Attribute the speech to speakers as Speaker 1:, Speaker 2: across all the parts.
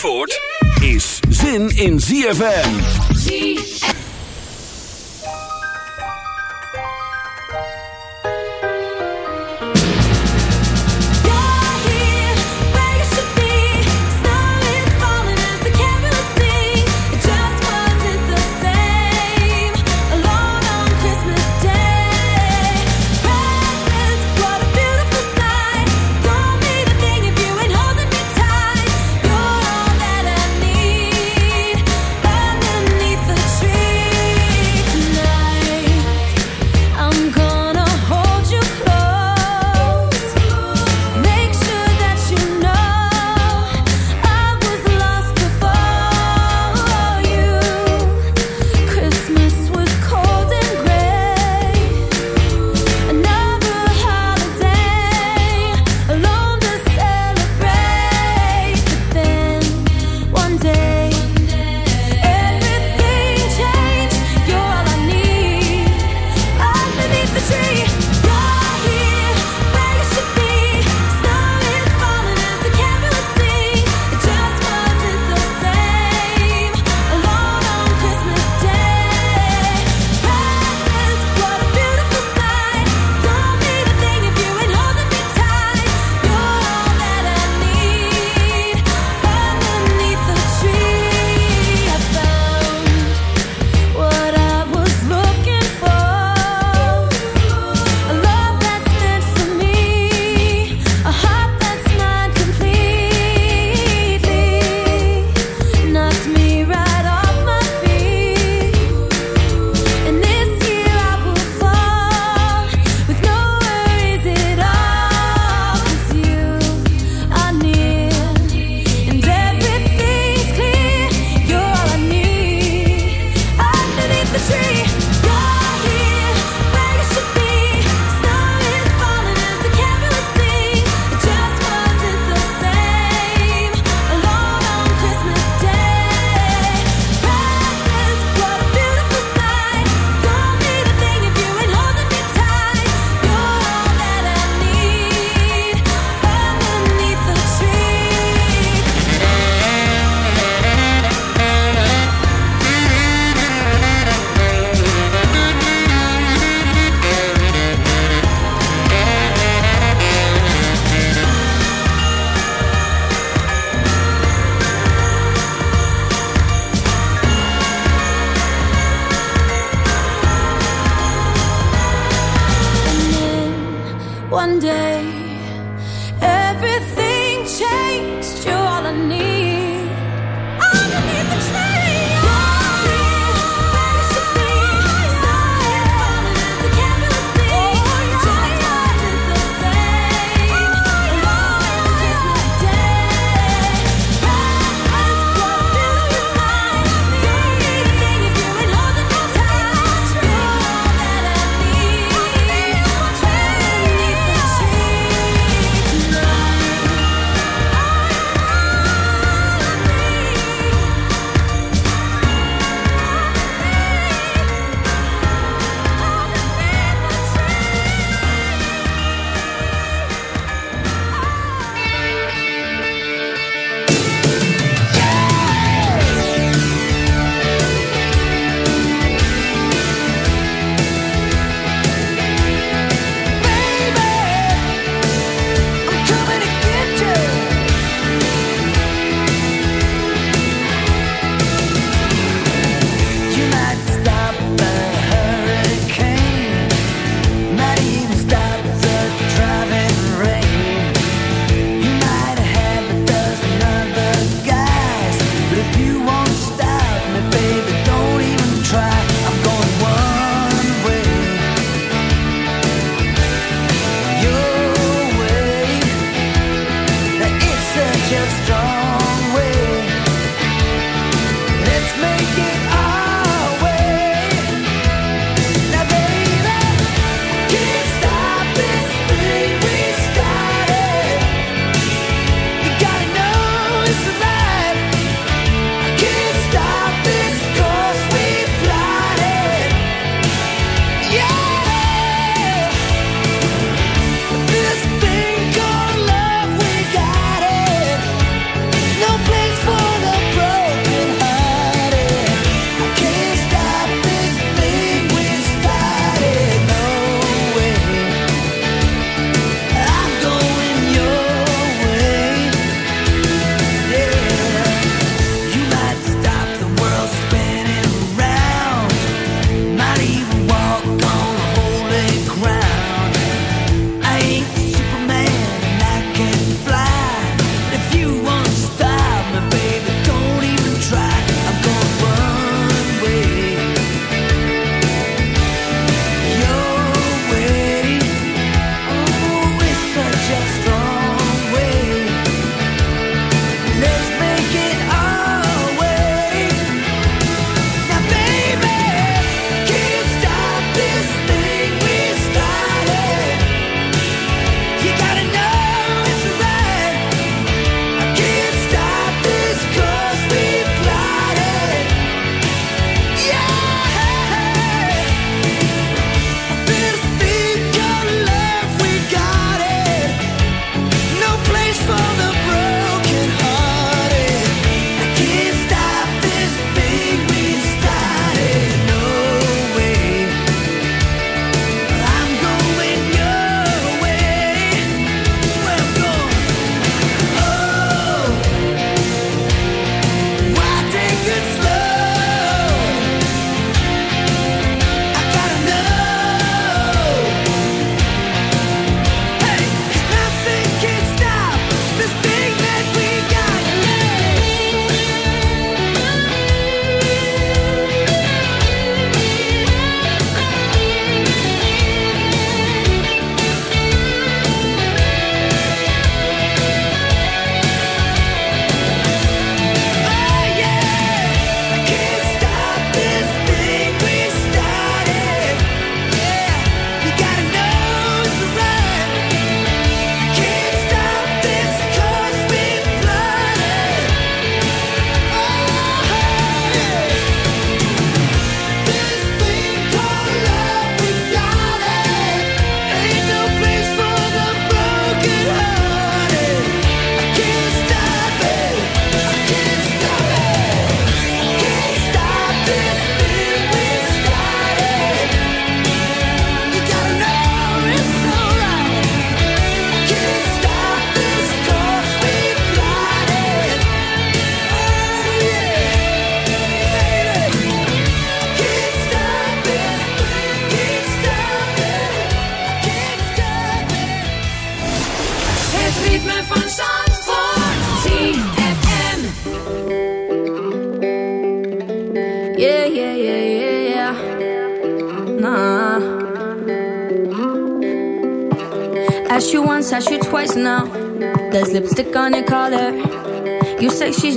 Speaker 1: Zandvoort is zin in ZFM. ZFM.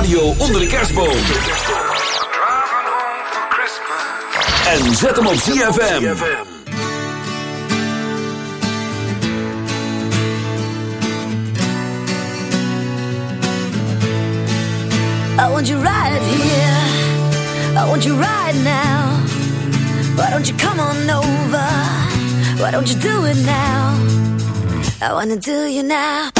Speaker 1: radio onder de kerstboom. En zet hem op ZFM.
Speaker 2: I want you right here. I want you right now. Why don't you come on over? Why don't you do it now? I wanna do you now.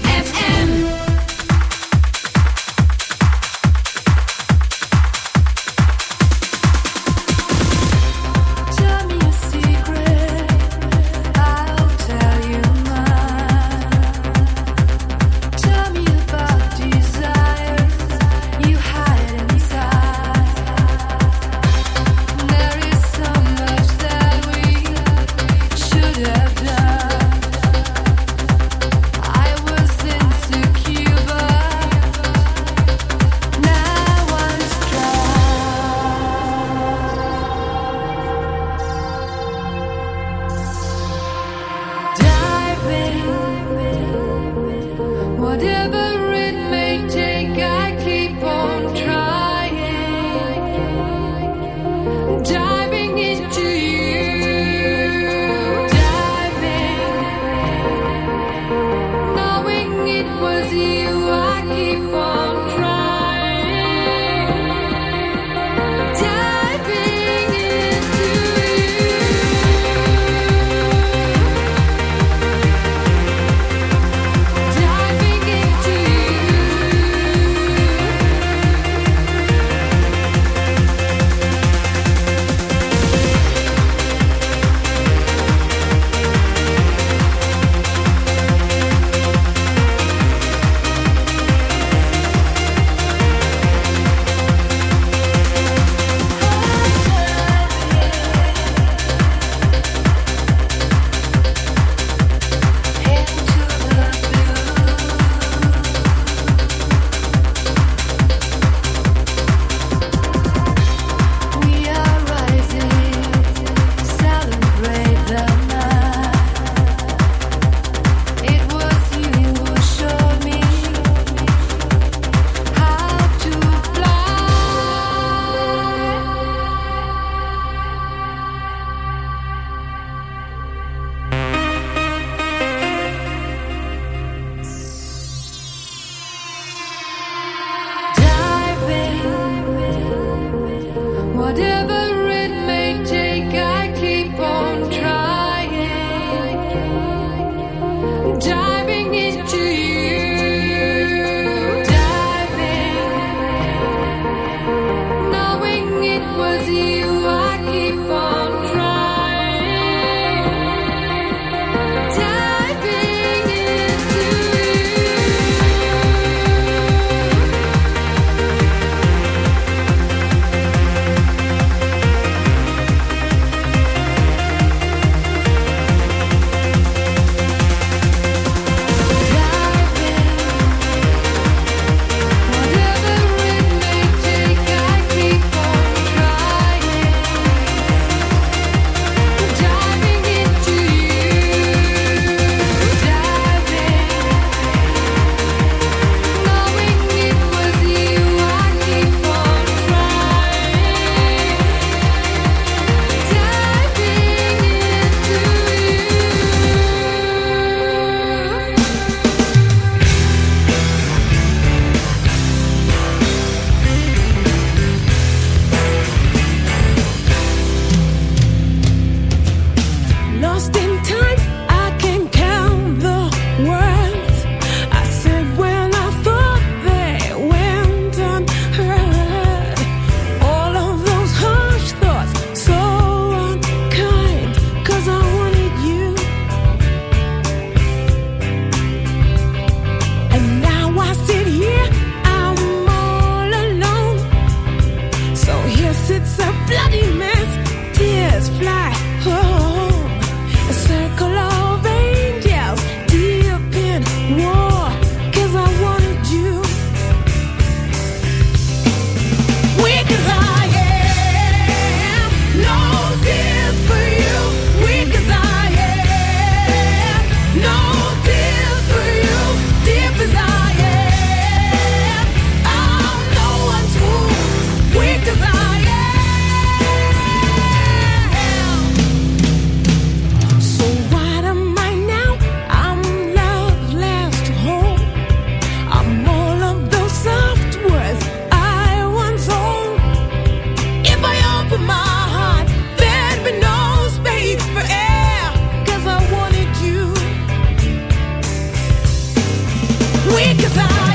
Speaker 3: because I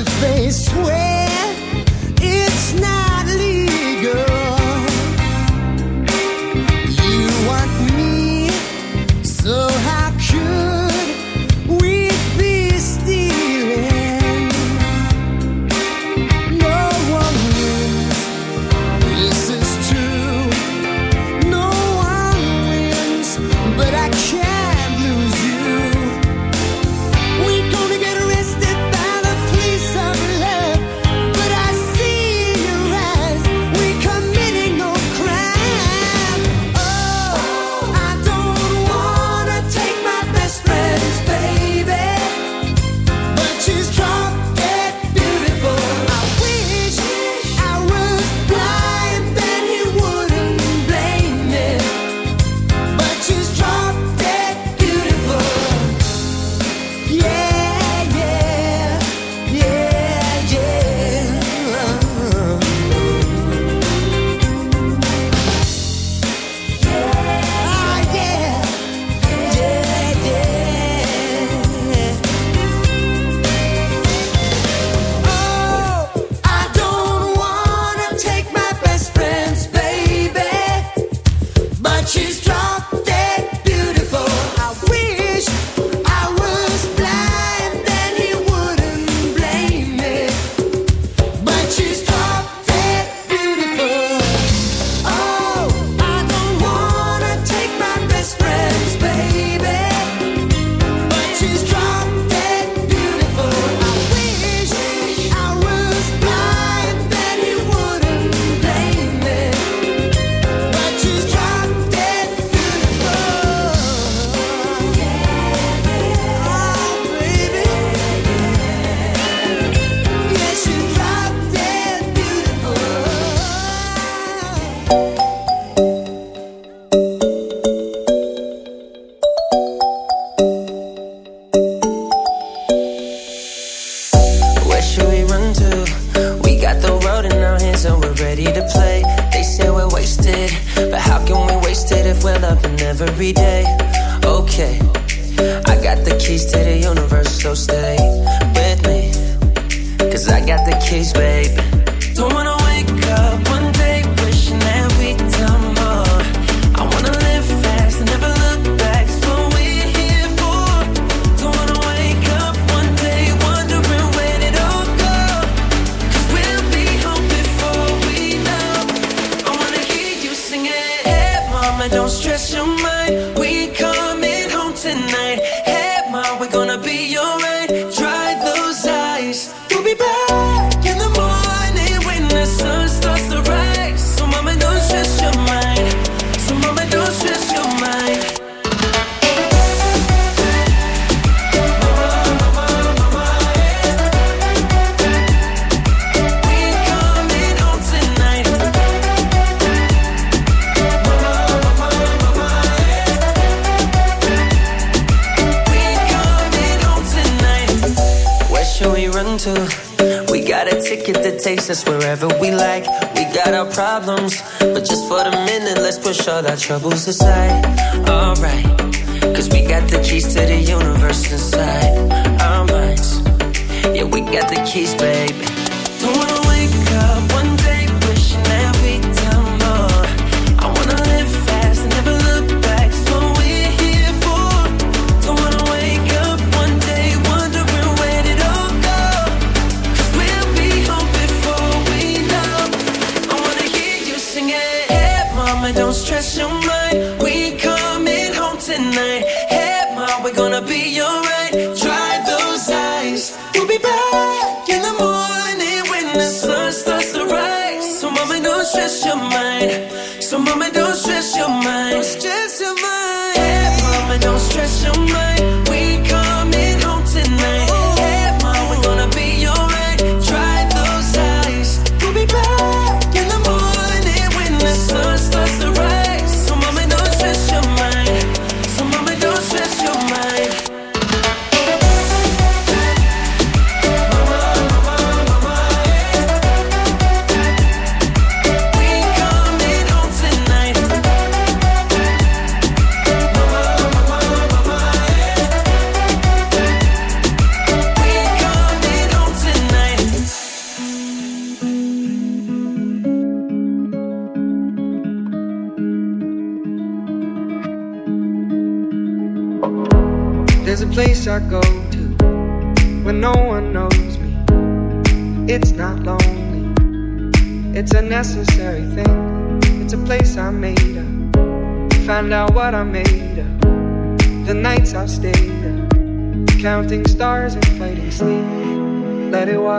Speaker 1: if they swear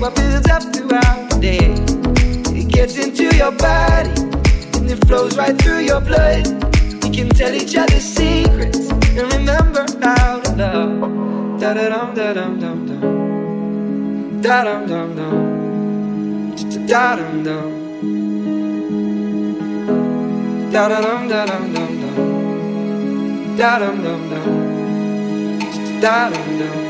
Speaker 4: what builds up throughout the day. It gets into your body and it flows right through your blood. We can tell each other secrets and remember how to love. Da da dum da dum dum dum. Da dum dum dum. Da dum dum. Da da dum da dum dum dum. Da dum dum dum. Da dum dum.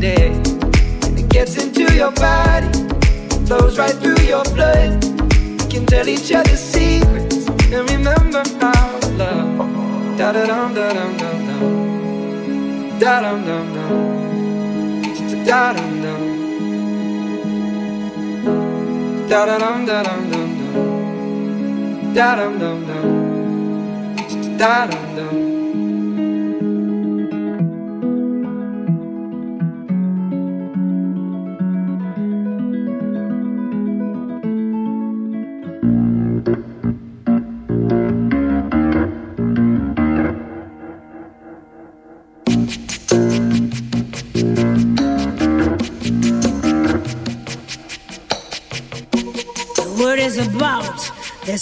Speaker 4: day. And it gets into your body, flows right through your blood. We can tell each other secrets and remember how love. Da da dum da dum dum dum. Da dum dum dum. Da dum dum. Da da dum da dum dum dum. Da dum dum dum. Da dum dum.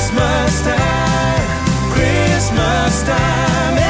Speaker 5: Christmas time, Christmas time.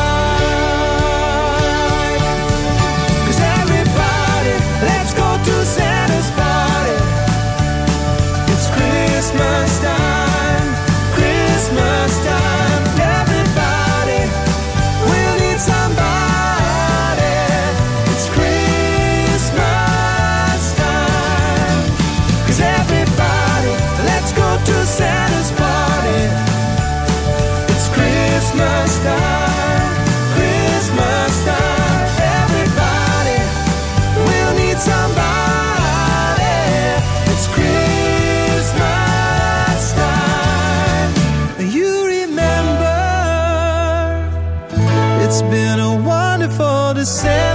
Speaker 5: December.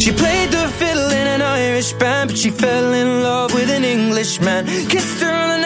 Speaker 5: She played the fiddle in an Irish band, but she fell in love with an Englishman. Kissed her on the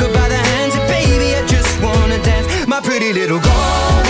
Speaker 5: took her by the hands. And baby, I just wanna dance, my pretty little girl.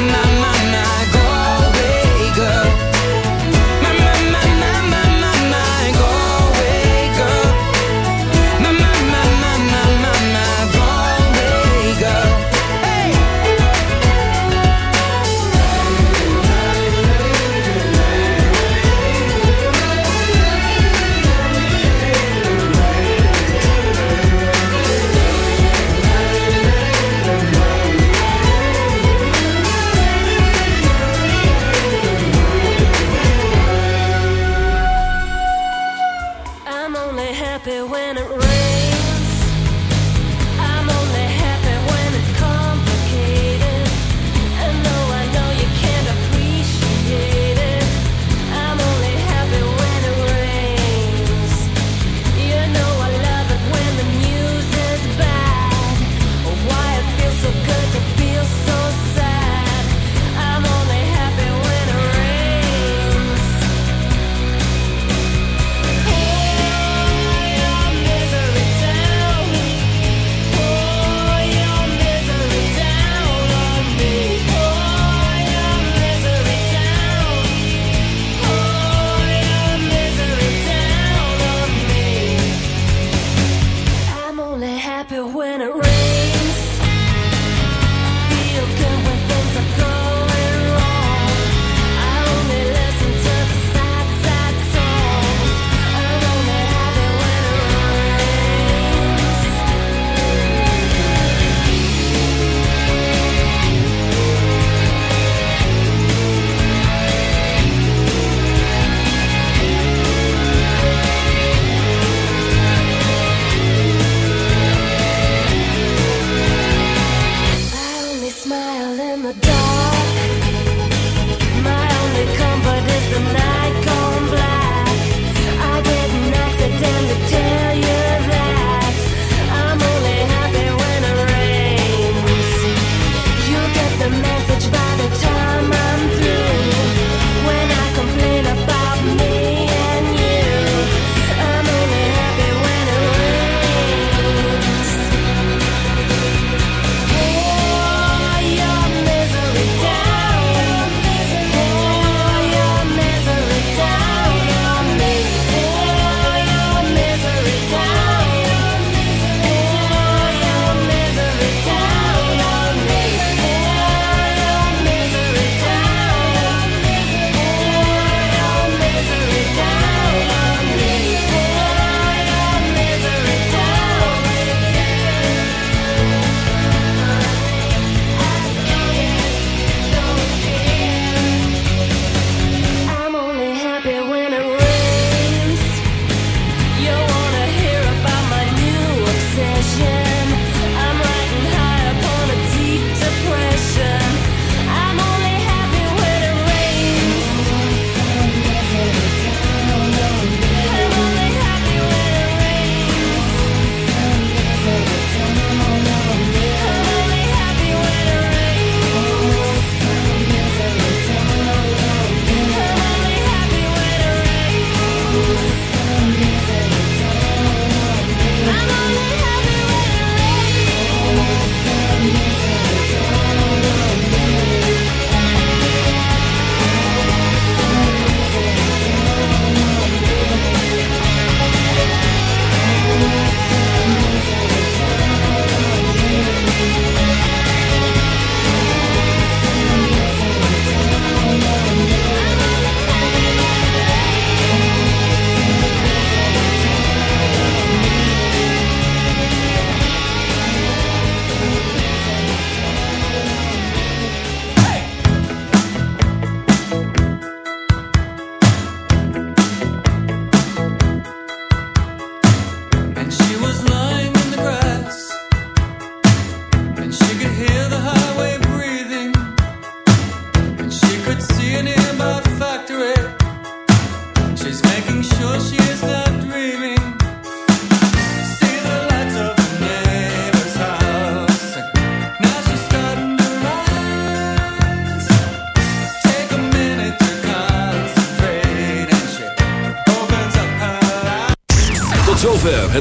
Speaker 5: My, my,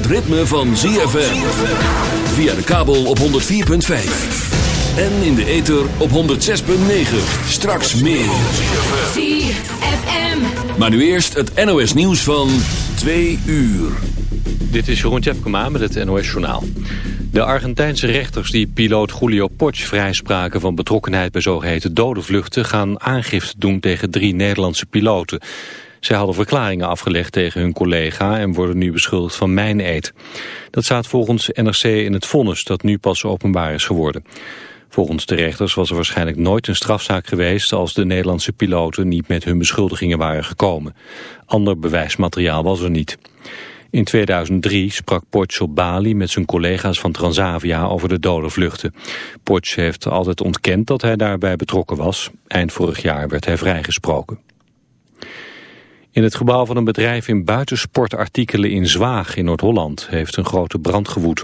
Speaker 1: ritme van ZFM. Via de kabel op 104.5. En in de ether op 106.9. Straks meer.
Speaker 6: ZFM.
Speaker 1: Maar nu eerst het NOS nieuws van 2 uur.
Speaker 7: Dit is Jeroen Tjepkema met het NOS Journaal. De Argentijnse rechters die piloot Julio Potsch vrijspraken van betrokkenheid bij zogeheten dode vluchten gaan aangifte doen tegen drie Nederlandse piloten. Zij hadden verklaringen afgelegd tegen hun collega en worden nu beschuldigd van mijneed. Dat staat volgens NRC in het vonnis dat nu pas openbaar is geworden. Volgens de rechters was er waarschijnlijk nooit een strafzaak geweest als de Nederlandse piloten niet met hun beschuldigingen waren gekomen. Ander bewijsmateriaal was er niet. In 2003 sprak Potsch op Bali met zijn collega's van Transavia over de dode vluchten. Heeft altijd ontkend dat hij daarbij betrokken was. Eind vorig jaar werd hij vrijgesproken. In het gebouw van een bedrijf in buitensportartikelen in Zwaag in Noord-Holland heeft een grote brand gewoed.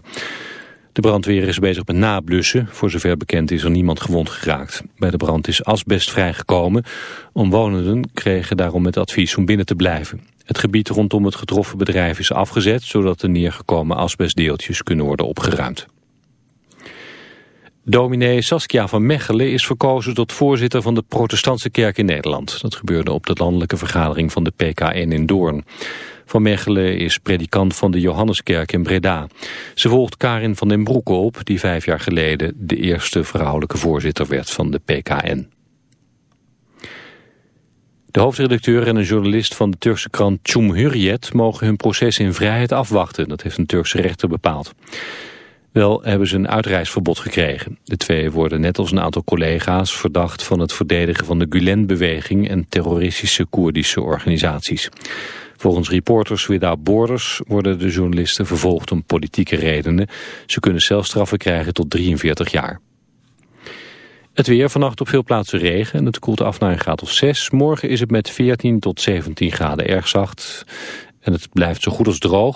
Speaker 7: De brandweer is bezig met nablussen. Voor zover bekend is er niemand gewond geraakt. Bij de brand is asbest vrijgekomen. Omwonenden kregen daarom het advies om binnen te blijven. Het gebied rondom het getroffen bedrijf is afgezet... zodat de neergekomen asbestdeeltjes kunnen worden opgeruimd. Dominee Saskia van Mechelen is verkozen tot voorzitter van de protestantse kerk in Nederland. Dat gebeurde op de landelijke vergadering van de PKN in Doorn. Van Mechelen is predikant van de Johanneskerk in Breda. Ze volgt Karin van den Broeke op, die vijf jaar geleden de eerste vrouwelijke voorzitter werd van de PKN. De hoofdredacteur en een journalist van de Turkse krant Cumhuriyet mogen hun proces in vrijheid afwachten. Dat heeft een Turkse rechter bepaald. Wel hebben ze een uitreisverbod gekregen. De twee worden net als een aantal collega's verdacht van het verdedigen van de Gulen-beweging en terroristische Koerdische organisaties. Volgens Reporters Without Borders worden de journalisten vervolgd om politieke redenen. Ze kunnen celstraffen krijgen tot 43 jaar. Het weer vannacht op veel plaatsen regen en het koelt af naar een graad of 6. Morgen is het met 14 tot 17 graden erg zacht en het blijft zo goed als droog.